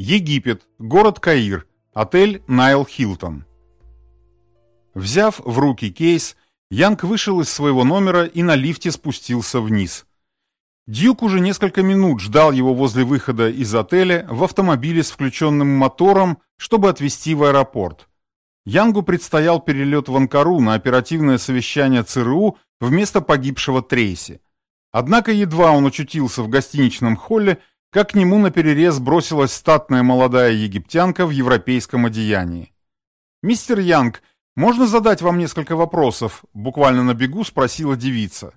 Египет, город Каир, отель Найл Хилтон. Взяв в руки кейс, Янг вышел из своего номера и на лифте спустился вниз. Дьюк уже несколько минут ждал его возле выхода из отеля в автомобиле с включенным мотором, чтобы отвезти в аэропорт. Янгу предстоял перелет в Анкару на оперативное совещание ЦРУ вместо погибшего Трейси. Однако едва он очутился в гостиничном холле, как к нему на перерез бросилась статная молодая египтянка в европейском одеянии. «Мистер Янг, можно задать вам несколько вопросов?» – буквально на бегу спросила девица.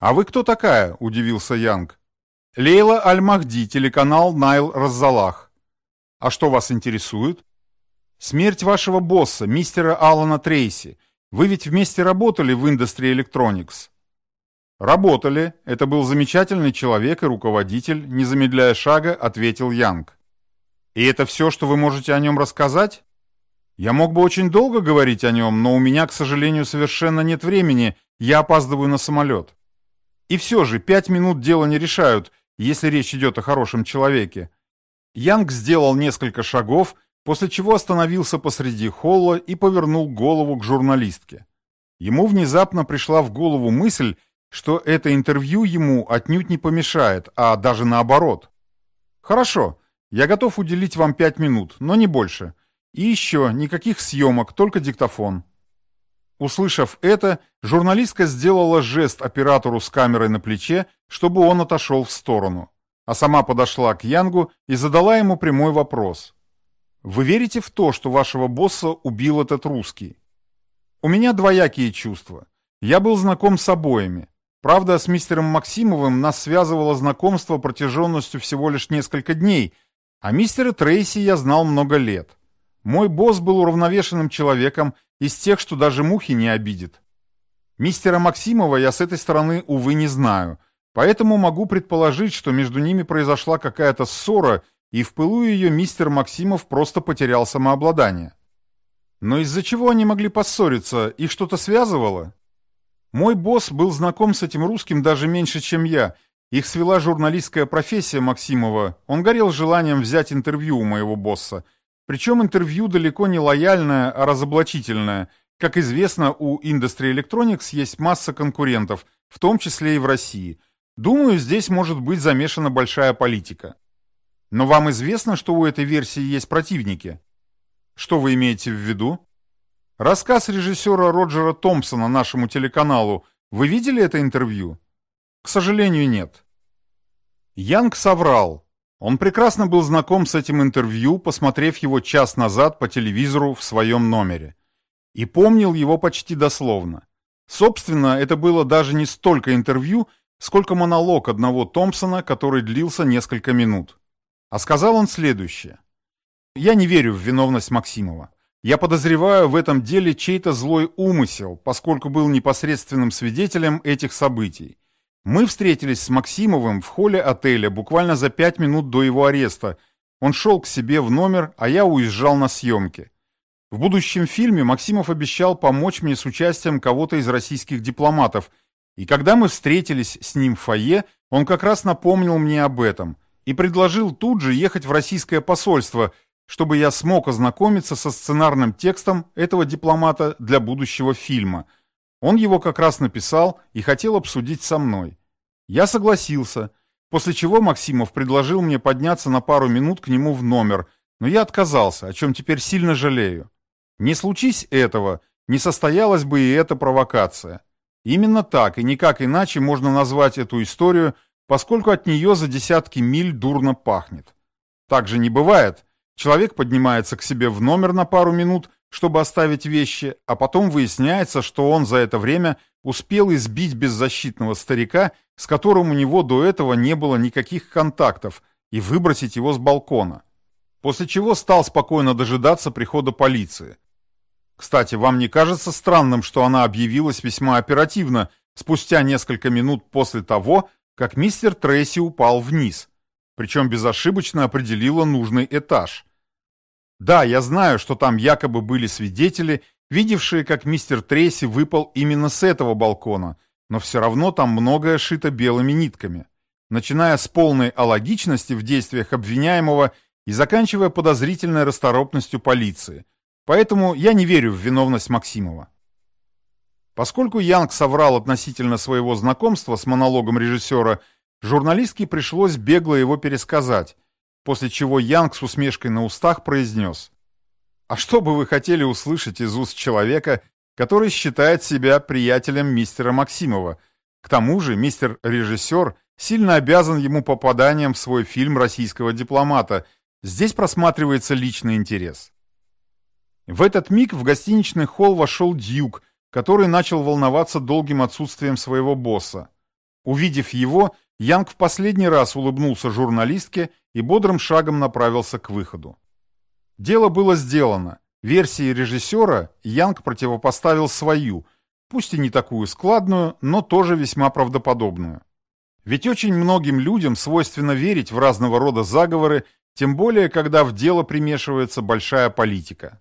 «А вы кто такая?» – удивился Янг. «Лейла Аль-Махди, телеканал Найл Раззалах». «А что вас интересует?» «Смерть вашего босса, мистера Алана Трейси. Вы ведь вместе работали в Industry Electronics». «Работали. Это был замечательный человек и руководитель», не замедляя шага, ответил Янг. «И это все, что вы можете о нем рассказать?» «Я мог бы очень долго говорить о нем, но у меня, к сожалению, совершенно нет времени, я опаздываю на самолет». «И все же, пять минут дело не решают, если речь идет о хорошем человеке». Янг сделал несколько шагов, после чего остановился посреди холла и повернул голову к журналистке. Ему внезапно пришла в голову мысль, что это интервью ему отнюдь не помешает, а даже наоборот. Хорошо, я готов уделить вам пять минут, но не больше. И еще никаких съемок, только диктофон. Услышав это, журналистка сделала жест оператору с камерой на плече, чтобы он отошел в сторону. А сама подошла к Янгу и задала ему прямой вопрос. «Вы верите в то, что вашего босса убил этот русский?» «У меня двоякие чувства. Я был знаком с обоими. Правда, с мистером Максимовым нас связывало знакомство протяженностью всего лишь несколько дней, а мистера Трейси я знал много лет. Мой босс был уравновешенным человеком, из тех, что даже мухи не обидит. Мистера Максимова я с этой стороны, увы, не знаю, поэтому могу предположить, что между ними произошла какая-то ссора, и в пылу ее мистер Максимов просто потерял самообладание. Но из-за чего они могли поссориться? Их что-то связывало? Мой босс был знаком с этим русским даже меньше, чем я. Их свела журналистская профессия Максимова. Он горел желанием взять интервью у моего босса. Причем интервью далеко не лояльное, а разоблачительное. Как известно, у Industry Electronics есть масса конкурентов, в том числе и в России. Думаю, здесь может быть замешана большая политика. Но вам известно, что у этой версии есть противники? Что вы имеете в виду? Рассказ режиссера Роджера Томпсона нашему телеканалу. Вы видели это интервью? К сожалению, нет. Янг соврал. Он прекрасно был знаком с этим интервью, посмотрев его час назад по телевизору в своем номере. И помнил его почти дословно. Собственно, это было даже не столько интервью, сколько монолог одного Томпсона, который длился несколько минут. А сказал он следующее. «Я не верю в виновность Максимова. Я подозреваю в этом деле чей-то злой умысел, поскольку был непосредственным свидетелем этих событий. Мы встретились с Максимовым в холле отеля буквально за пять минут до его ареста. Он шел к себе в номер, а я уезжал на съемки. В будущем фильме Максимов обещал помочь мне с участием кого-то из российских дипломатов, и когда мы встретились с ним в фойе, он как раз напомнил мне об этом и предложил тут же ехать в российское посольство – чтобы я смог ознакомиться со сценарным текстом этого дипломата для будущего фильма. Он его как раз написал и хотел обсудить со мной. Я согласился, после чего Максимов предложил мне подняться на пару минут к нему в номер, но я отказался, о чем теперь сильно жалею. Не случись этого, не состоялась бы и эта провокация. Именно так и никак иначе можно назвать эту историю, поскольку от нее за десятки миль дурно пахнет. Так же не бывает, Человек поднимается к себе в номер на пару минут, чтобы оставить вещи, а потом выясняется, что он за это время успел избить беззащитного старика, с которым у него до этого не было никаких контактов, и выбросить его с балкона. После чего стал спокойно дожидаться прихода полиции. Кстати, вам не кажется странным, что она объявилась весьма оперативно, спустя несколько минут после того, как мистер Трейси упал вниз – причем безошибочно определила нужный этаж. Да, я знаю, что там якобы были свидетели, видевшие, как мистер Трейси выпал именно с этого балкона, но все равно там многое шито белыми нитками. Начиная с полной алогичности в действиях обвиняемого и заканчивая подозрительной расторопностью полиции. Поэтому я не верю в виновность Максимова. Поскольку Янг соврал относительно своего знакомства с монологом режиссера, журналистке пришлось бегло его пересказать, после чего Янг с усмешкой на устах произнес. «А что бы вы хотели услышать из уст человека, который считает себя приятелем мистера Максимова? К тому же мистер-режиссер сильно обязан ему попаданием в свой фильм российского дипломата. Здесь просматривается личный интерес». В этот миг в гостиничный холл вошел Дьюк, который начал волноваться долгим отсутствием своего босса. Увидев его, Янг в последний раз улыбнулся журналистке и бодрым шагом направился к выходу. Дело было сделано. Версии режиссера Янг противопоставил свою, пусть и не такую складную, но тоже весьма правдоподобную. Ведь очень многим людям свойственно верить в разного рода заговоры, тем более, когда в дело примешивается большая политика.